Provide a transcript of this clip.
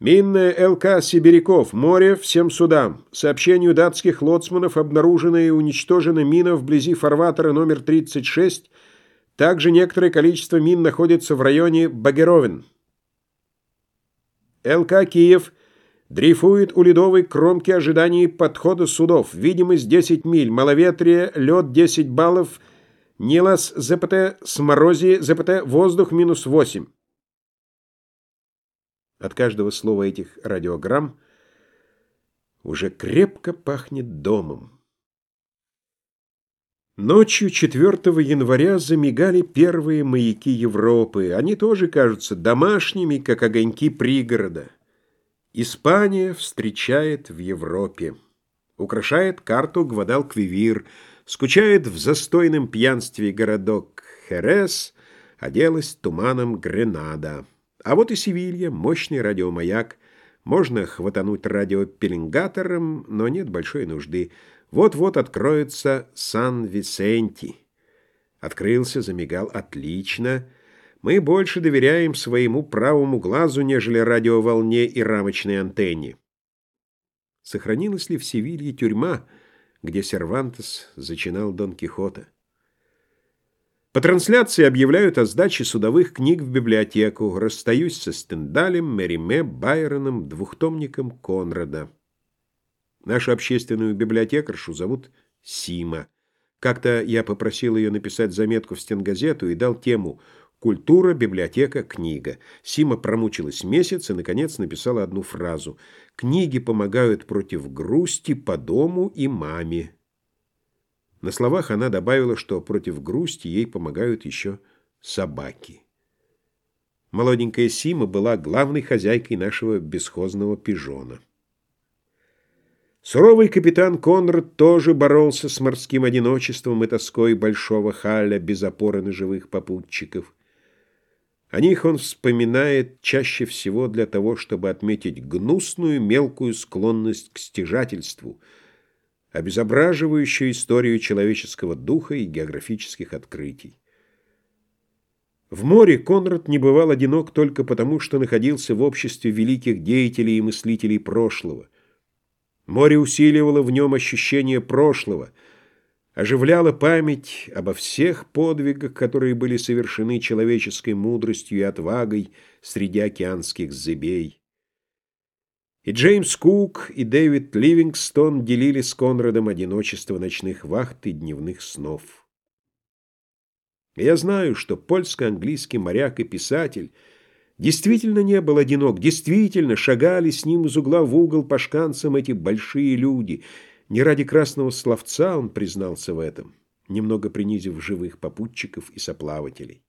Минная ЛК «Сибиряков», море, всем судам. Сообщению датских лоцманов обнаружена и уничтожена мина вблизи фарватера номер 36. Также некоторое количество мин находится в районе Багеровен. ЛК «Киев» дрейфует у ледовой кромки ожиданий подхода судов. Видимость 10 миль, маловетрие, лед 10 баллов, Нилас ЗПТ, Сморози ЗПТ, воздух минус 8. От каждого слова этих радиограмм уже крепко пахнет домом. Ночью 4 января замигали первые маяки Европы. Они тоже кажутся домашними, как огоньки пригорода. Испания встречает в Европе. Украшает карту Гвадалквивир, скучает в застойном пьянстве городок Херес, оделась туманом Гренада. А вот и Севилья, мощный радиомаяк. Можно хватануть радиопеленгатором, но нет большой нужды. Вот-вот откроется Сан-Висенти. Открылся, замигал отлично. Мы больше доверяем своему правому глазу, нежели радиоволне и рамочной антенне. Сохранилась ли в Севилье тюрьма, где Сервантес зачинал Дон Кихота? По трансляции объявляют о сдаче судовых книг в библиотеку. Расстаюсь со Стендалем, Мериме, Байроном, двухтомником Конрада. Нашу общественную библиотекаршу зовут Сима. Как-то я попросил ее написать заметку в стенгазету и дал тему «Культура, библиотека, книга». Сима промучилась месяц и, наконец, написала одну фразу «Книги помогают против грусти по дому и маме». На словах она добавила, что против грусти ей помогают еще собаки. Молоденькая Сима была главной хозяйкой нашего бесхозного пижона. Суровый капитан Конрад тоже боролся с морским одиночеством и тоской большого халя без опоры на живых попутчиков. О них он вспоминает чаще всего для того, чтобы отметить гнусную мелкую склонность к стяжательству – обезображивающую историю человеческого духа и географических открытий. В море Конрад не бывал одинок только потому, что находился в обществе великих деятелей и мыслителей прошлого. Море усиливало в нем ощущение прошлого, оживляло память обо всех подвигах, которые были совершены человеческой мудростью и отвагой среди океанских зыбей. И Джеймс Кук, и Дэвид Ливингстон делили с Конрадом одиночество ночных вахт и дневных снов. Я знаю, что польско-английский моряк и писатель действительно не был одинок, действительно шагали с ним из угла в угол по шканцам эти большие люди. Не ради красного словца он признался в этом, немного принизив живых попутчиков и соплавателей.